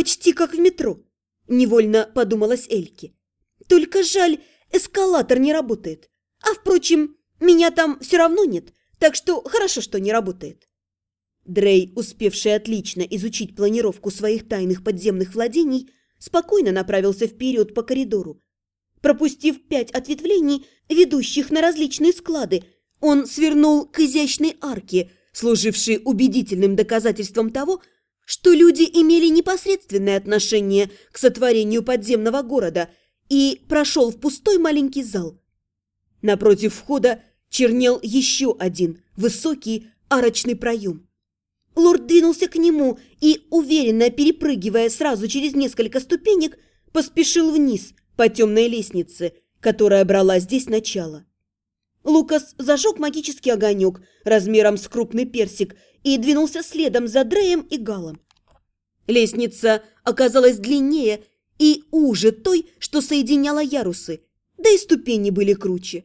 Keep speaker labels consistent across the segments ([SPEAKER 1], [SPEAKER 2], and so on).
[SPEAKER 1] Почти как в метро, невольно подумалась Эльке. Только жаль, эскалатор не работает. А впрочем, меня там все равно нет, так что хорошо, что не работает. Дрей, успевший отлично изучить планировку своих тайных подземных владений, спокойно направился вперед по коридору. Пропустив пять ответвлений, ведущих на различные склады, он свернул к изящной арке, служившей убедительным доказательством того, что люди имели непосредственное отношение к сотворению подземного города, и прошел в пустой маленький зал. Напротив входа чернел еще один высокий арочный проем. Лорд двинулся к нему и, уверенно перепрыгивая сразу через несколько ступенек, поспешил вниз по темной лестнице, которая брала здесь начало. Лукас зажег магический огонек размером с крупный персик и двинулся следом за Дреем и Галом. Лестница оказалась длиннее и уже той, что соединяла ярусы, да и ступени были круче.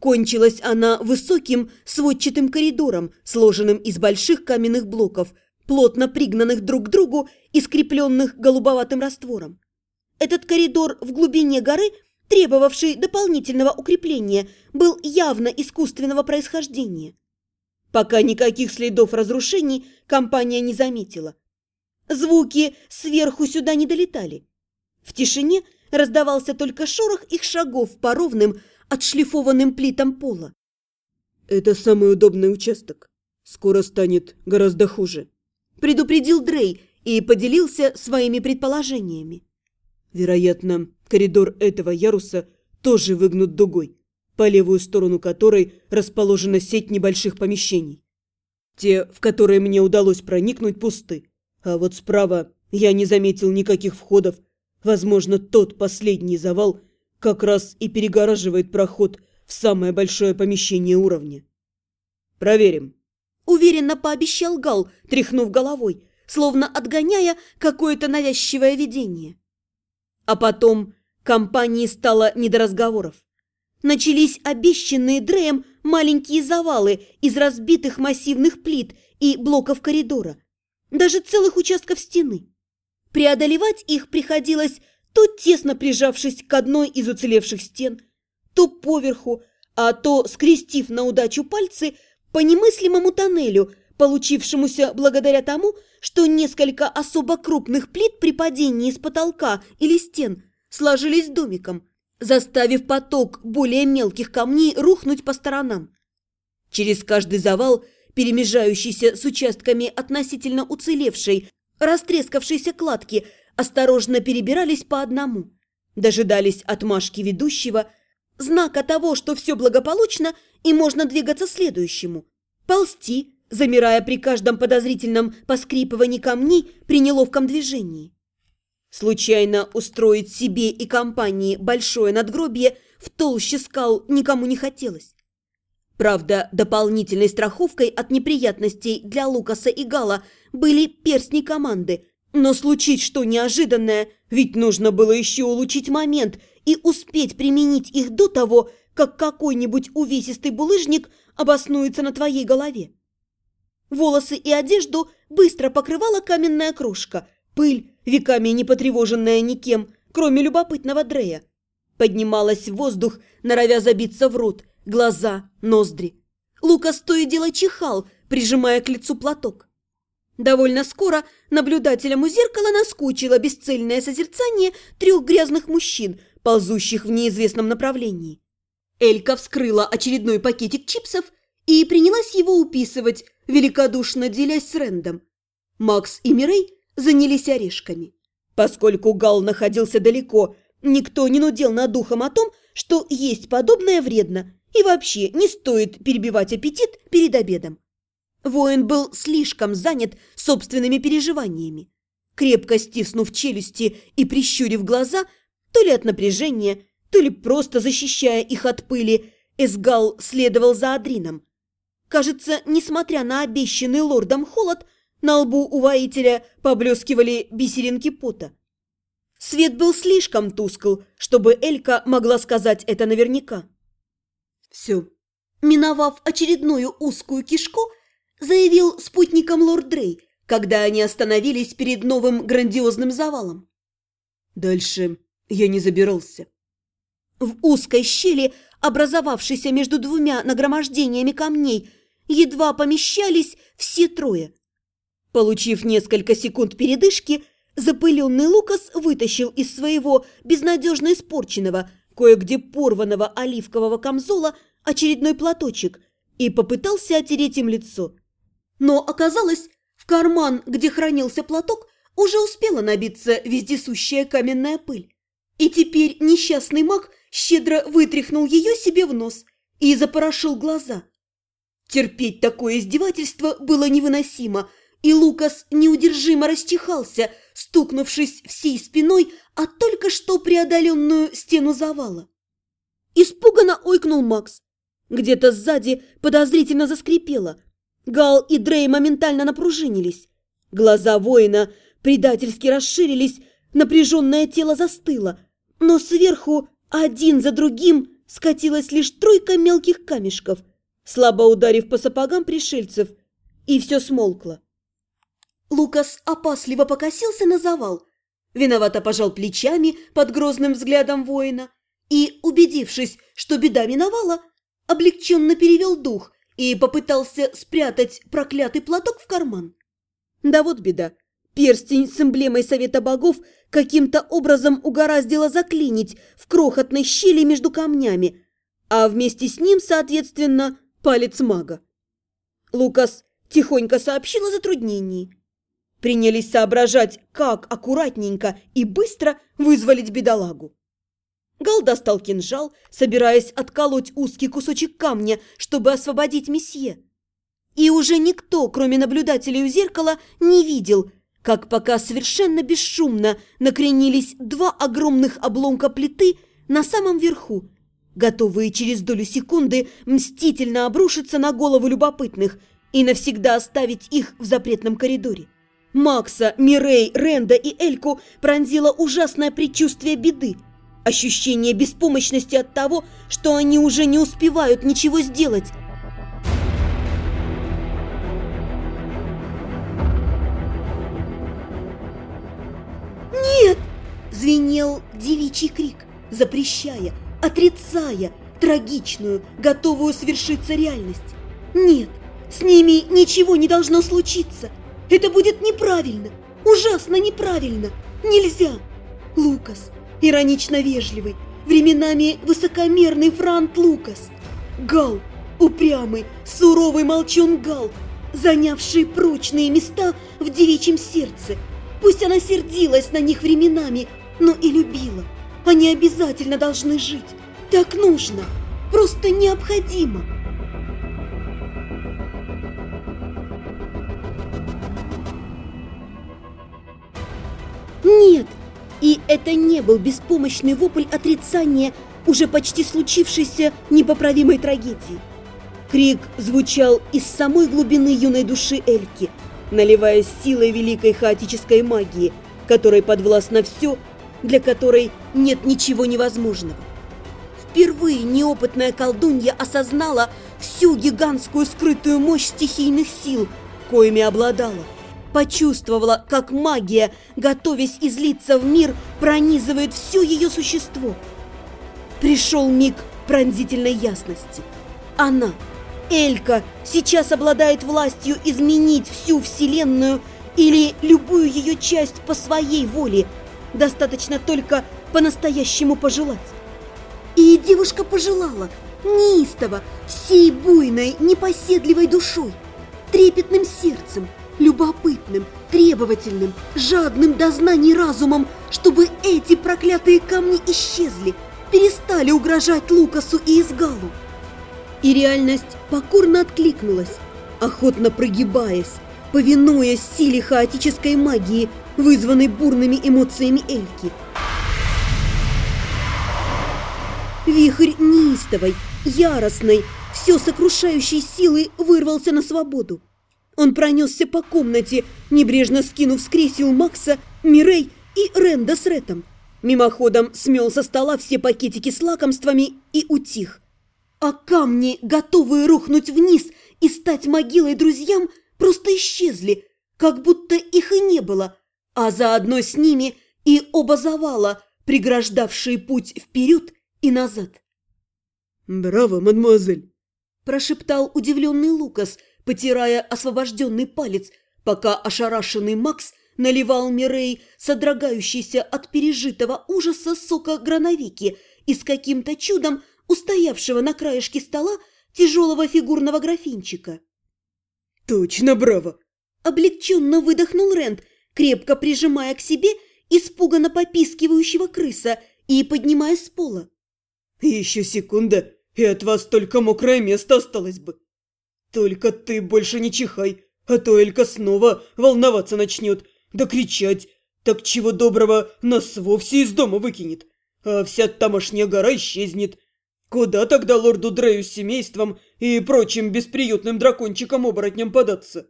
[SPEAKER 1] Кончилась она высоким сводчатым коридором, сложенным из больших каменных блоков, плотно пригнанных друг к другу и скрепленных голубоватым раствором. Этот коридор в глубине горы, требовавший дополнительного укрепления, был явно искусственного происхождения. Пока никаких следов разрушений компания не заметила. Звуки сверху сюда не долетали. В тишине раздавался только шорох их шагов по ровным, отшлифованным плитам пола.
[SPEAKER 2] «Это самый удобный участок. Скоро станет гораздо хуже», –
[SPEAKER 1] предупредил Дрей и поделился своими предположениями.
[SPEAKER 2] «Вероятно, коридор этого яруса тоже выгнут дугой, по левую сторону которой расположена сеть небольших помещений. Те, в которые мне удалось проникнуть, пусты, а вот справа я не заметил никаких входов. Возможно, тот последний завал – как раз и перегораживает проход в самое большое помещение уровня. Проверим.
[SPEAKER 1] Уверенно пообещал Гал, тряхнув головой, словно отгоняя какое-то навязчивое видение. А потом компании стало не до разговоров. Начались обещанные Дреем маленькие завалы из разбитых массивных плит и блоков коридора, даже целых участков стены. Преодолевать их приходилось то тесно прижавшись к одной из уцелевших стен, то поверху, а то скрестив на удачу пальцы по немыслимому тоннелю, получившемуся благодаря тому, что несколько особо крупных плит при падении с потолка или стен сложились домиком, заставив поток более мелких камней рухнуть по сторонам. Через каждый завал, перемежающийся с участками относительно уцелевшей, растрескавшейся кладки – осторожно перебирались по одному, дожидались отмашки ведущего, знака того, что все благополучно и можно двигаться следующему, ползти, замирая при каждом подозрительном поскрипывании камней при неловком движении. Случайно устроить себе и компании большое надгробие в толще скал никому не хотелось. Правда, дополнительной страховкой от неприятностей для Лукаса и Гала были перстни команды – но случить что неожиданное, ведь нужно было еще улучшить момент и успеть применить их до того, как какой-нибудь увесистый булыжник обоснуется на твоей голове. Волосы и одежду быстро покрывала каменная крошка, пыль, веками не потревоженная никем, кроме любопытного Дрея. Поднималась в воздух, норовя забиться в рот, глаза, ноздри. Лукас то дело чихал, прижимая к лицу платок. Довольно скоро наблюдателям у зеркала наскучило бесцельное созерцание трех грязных мужчин, ползущих в неизвестном направлении. Элька вскрыла очередной пакетик чипсов и принялась его уписывать, великодушно делясь с Рэндом. Макс и Мирей занялись орешками. Поскольку Гал находился далеко, никто не нудел над духом о том, что есть подобное вредно и вообще не стоит перебивать аппетит перед обедом. Воин был слишком занят собственными переживаниями. Крепко стиснув челюсти и прищурив глаза, то ли от напряжения, то ли просто защищая их от пыли, Эсгал следовал за Адрином. Кажется, несмотря на обещанный лордом холод, на лбу у воителя поблескивали бисеринки пота. Свет был слишком тускл, чтобы Элька могла сказать это наверняка. Все. Миновав очередную узкую кишку, заявил спутником лорд Дрей, когда они остановились перед новым грандиозным завалом.
[SPEAKER 2] Дальше я не забирался.
[SPEAKER 1] В узкой щели, образовавшейся между двумя нагромождениями камней, едва помещались все трое. Получив несколько секунд передышки, запыленный Лукас вытащил из своего безнадежно испорченного, кое-где порванного оливкового камзола очередной платочек и попытался отереть им лицо. Но оказалось, в карман, где хранился платок, уже успела набиться вездесущая каменная пыль. И теперь несчастный маг щедро вытряхнул ее себе в нос и запорошил глаза. Терпеть такое издевательство было невыносимо, и Лукас неудержимо расчихался, стукнувшись всей спиной о только что преодоленную стену завала. Испуганно ойкнул Макс. Где-то сзади подозрительно заскрипело. Гал и Дрей моментально напружинились. Глаза воина предательски расширились, напряженное тело застыло, но сверху один за другим скатилась лишь тройка мелких камешков, слабо ударив по сапогам пришельцев, и все смолкло. Лукас опасливо покосился на завал, виновато пожал плечами под грозным взглядом воина и, убедившись, что беда миновала, облегченно перевел дух и попытался спрятать проклятый платок в карман. Да вот беда. Перстень с эмблемой Совета Богов каким-то образом угораздило заклинить в крохотной щели между камнями, а вместе с ним, соответственно, палец мага. Лукас тихонько сообщил о затруднении. Принялись соображать, как аккуратненько и быстро вызволить бедолагу. Гал достал кинжал, собираясь отколоть узкий кусочек камня, чтобы освободить месье. И уже никто, кроме наблюдателей у зеркала, не видел, как пока совершенно бесшумно накренились два огромных обломка плиты на самом верху, готовые через долю секунды мстительно обрушиться на голову любопытных и навсегда оставить их в запретном коридоре. Макса, Мирей, Ренда и Эльку пронзило ужасное предчувствие беды – Ощущение беспомощности от того, что они уже не успевают ничего сделать. «Нет!» – звенел девичий крик, запрещая, отрицая трагичную, готовую свершиться реальность. «Нет, с ними ничего не должно случиться. Это будет неправильно, ужасно неправильно. Нельзя!» «Лукас, иронично вежливый, временами высокомерный Франт Лукас. Гал, упрямый, суровый молчун Гал, занявший прочные места в девичьем сердце. Пусть она сердилась на них временами, но и любила. Они обязательно должны жить. Так нужно, просто необходимо. Это не был беспомощный вопль отрицания уже почти случившейся непоправимой трагедии. Крик звучал из самой глубины юной души Эльки, наливаясь силой великой хаотической магии, которой подвластно все, для которой нет ничего невозможного. Впервые неопытная колдунья осознала всю гигантскую скрытую мощь стихийных сил, коими обладала почувствовала, как магия, готовясь излиться в мир, пронизывает все ее существо. Пришел миг пронзительной ясности. Она, Элька, сейчас обладает властью изменить всю Вселенную или любую ее часть по своей воле. Достаточно только по-настоящему пожелать. И девушка пожелала, неистово, всей буйной, непоседливой душой, трепетным сердцем, любопытным, требовательным, жадным до знаний разумом, чтобы эти проклятые камни исчезли, перестали угрожать Лукасу и Изгалу. И реальность покорно откликнулась, охотно прогибаясь, повинуясь силе хаотической магии, вызванной бурными эмоциями Эльки. Вихрь неистовой, яростной, все сокрушающей силы вырвался на свободу. Он пронесся по комнате, небрежно скинув с кресел Макса, Мирей и Ренда с Ретом. Мимоходом смел со стола все пакетики с лакомствами и утих. А камни, готовые рухнуть вниз и стать могилой друзьям, просто исчезли, как будто их и не было, а заодно с ними и оба завала, преграждавшие путь вперед и назад.
[SPEAKER 2] «Браво, мадемуазель!»
[SPEAKER 1] – прошептал удивленный Лукас, потирая освобожденный палец, пока ошарашенный Макс наливал Мирей, содрогающийся от пережитого ужаса сока грановики, и с каким-то чудом устоявшего на краешке стола тяжелого фигурного графинчика.
[SPEAKER 2] «Точно, браво!»
[SPEAKER 1] – облегченно выдохнул Рент, крепко прижимая к себе испуганно попискивающего крыса и поднимаясь с пола.
[SPEAKER 2] «Еще секунда, и от вас только мокрое место осталось бы. Только ты больше не чихай, а то Элька снова волноваться начнет, да кричать, так чего доброго нас вовсе из дома выкинет, а вся тамошняя гора исчезнет. Куда тогда лорду Дрею с семейством и прочим бесприютным дракончикам-оборотням податься?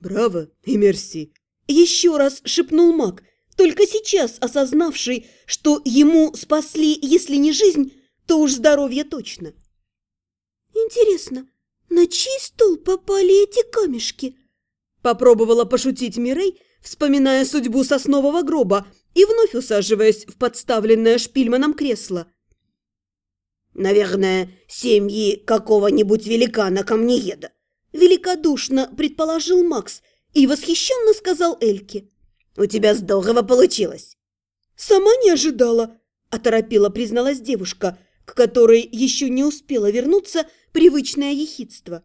[SPEAKER 2] Браво и мерси.
[SPEAKER 1] Еще раз шепнул маг, только сейчас осознавший, что ему спасли, если не жизнь, то уж здоровье точно. «Интересно, на чей стол попали эти камешки?» Попробовала пошутить Мирей, вспоминая судьбу соснового гроба и вновь усаживаясь в подставленное шпильманом кресло.
[SPEAKER 3] «Наверное, семьи какого-нибудь великана-камнееда»,
[SPEAKER 1] великодушно предположил Макс и восхищенно сказал Эльке.
[SPEAKER 3] «У тебя здорово получилось!»
[SPEAKER 1] «Сама не ожидала», – оторопела призналась девушка, к которой еще не успела вернуться привычное ехидство.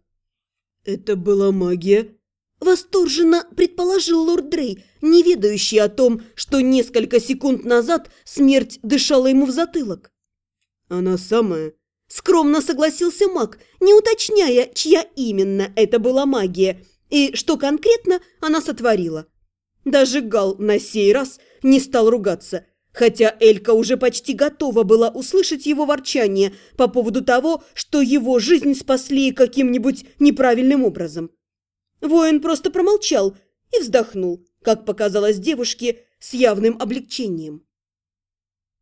[SPEAKER 2] «Это была магия?»
[SPEAKER 1] Восторженно предположил лорд Дрей, не ведающий о том, что несколько секунд назад смерть дышала ему в затылок.
[SPEAKER 2] «Она самая?»
[SPEAKER 1] Скромно согласился маг, не уточняя, чья именно это была магия и что конкретно она сотворила. Даже Гал на сей раз не стал ругаться, хотя Элька уже почти готова была услышать его ворчание по поводу того, что его жизнь спасли каким-нибудь неправильным образом. Воин просто промолчал и вздохнул, как показалось девушке, с явным облегчением.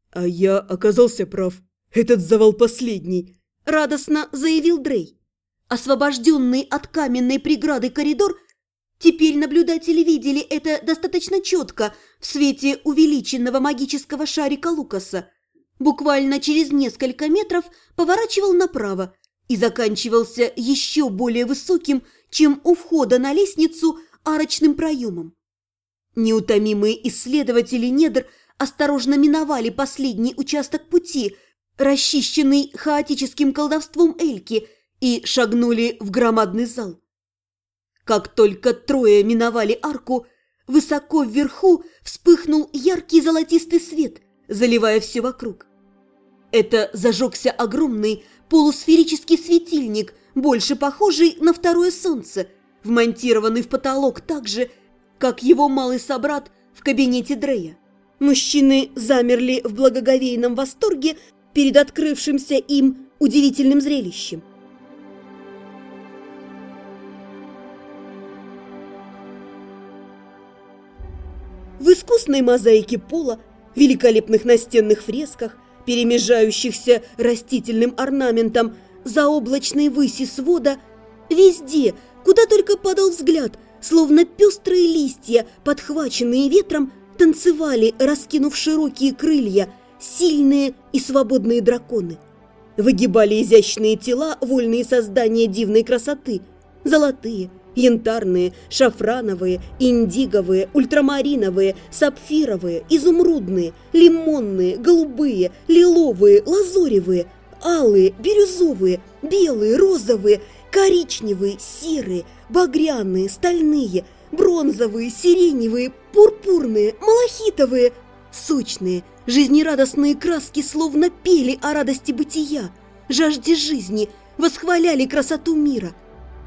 [SPEAKER 2] «А я оказался прав. Этот завал последний», –
[SPEAKER 1] радостно заявил Дрей. Освобожденный от каменной преграды коридор – Теперь наблюдатели видели это достаточно четко в свете увеличенного магического шарика Лукаса. Буквально через несколько метров поворачивал направо и заканчивался еще более высоким, чем у входа на лестницу, арочным проемом. Неутомимые исследователи недр осторожно миновали последний участок пути, расчищенный хаотическим колдовством Эльки, и шагнули в громадный зал. Как только трое миновали арку, высоко вверху вспыхнул яркий золотистый свет, заливая все вокруг. Это зажегся огромный полусферический светильник, больше похожий на второе солнце, вмонтированный в потолок так же, как его малый собрат в кабинете Дрея. Мужчины замерли в благоговейном восторге перед открывшимся им удивительным зрелищем. Искусной мозаике пола, великолепных настенных фресках, перемежающихся растительным орнаментом, заоблачной выси свода, везде, куда только падал взгляд, словно пестрые листья, подхваченные ветром, танцевали, раскинув широкие крылья, сильные и свободные драконы. Выгибали изящные тела, вольные создания дивной красоты, золотые, Янтарные, шафрановые, индиговые, ультрамариновые, сапфировые, изумрудные, лимонные, голубые, лиловые, лазоревые, алые, бирюзовые, белые, розовые, коричневые, серые, багряные, стальные, бронзовые, сиреневые, пурпурные, малахитовые, сочные, жизнерадостные краски словно пели о радости бытия, жажде жизни, восхваляли красоту мира.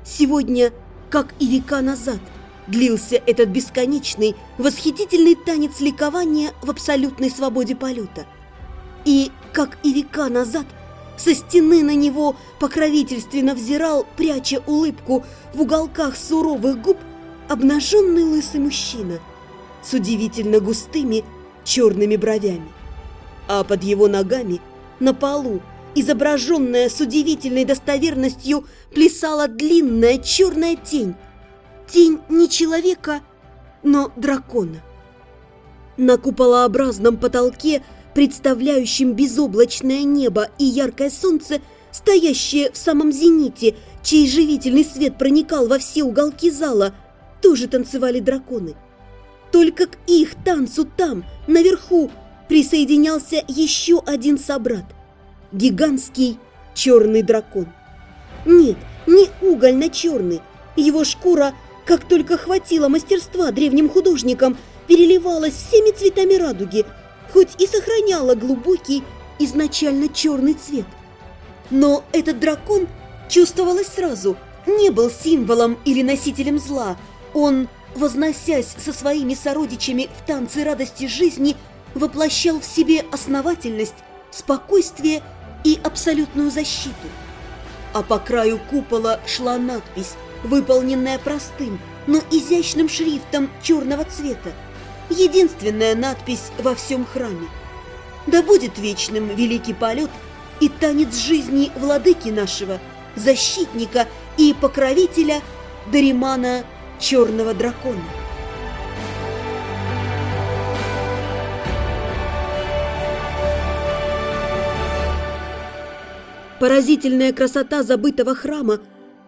[SPEAKER 1] Сегодня как и века назад, длился этот бесконечный, восхитительный танец ликования в абсолютной свободе полета. И, как и века назад, со стены на него покровительственно взирал, пряча улыбку в уголках суровых губ, обнаженный лысый мужчина с удивительно густыми черными бровями. А под его ногами, на полу, изображенная с удивительной достоверностью, плясала длинная черная тень. Тень не человека, но дракона. На куполообразном потолке, представляющем безоблачное небо и яркое солнце, стоящее в самом зените, чей живительный свет проникал во все уголки зала, тоже танцевали драконы. Только к их танцу там, наверху, присоединялся еще один собрат – гигантский черный дракон. Нет, не угольно-черный, его шкура, как только хватило мастерства древним художникам, переливалась всеми цветами радуги, хоть и сохраняла глубокий, изначально черный цвет. Но этот дракон, чувствовалось сразу, не был символом или носителем зла. Он, возносясь со своими сородичами в танцы радости жизни, воплощал в себе основательность, спокойствие и абсолютную защиту. А по краю купола шла надпись, выполненная простым, но изящным шрифтом черного цвета. Единственная надпись во всем храме. Да будет вечным великий полет и танец жизни владыки нашего, защитника и покровителя Даримана Черного Дракона. Поразительная красота забытого храма,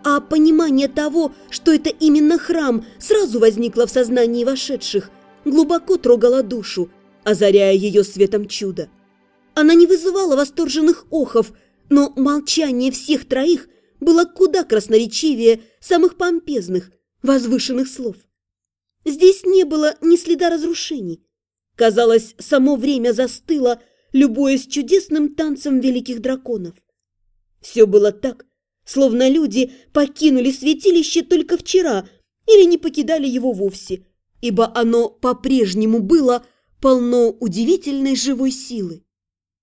[SPEAKER 1] а понимание того, что это именно храм, сразу возникло в сознании вошедших, глубоко трогало душу, озаряя ее светом чуда. Она не вызывала восторженных охов, но молчание всех троих было куда красноречивее самых помпезных, возвышенных слов. Здесь не было ни следа разрушений. Казалось, само время застыло, любуясь чудесным танцем великих драконов. Все было так, словно люди покинули святилище только вчера или не покидали его вовсе, ибо оно по-прежнему было полно удивительной живой силы.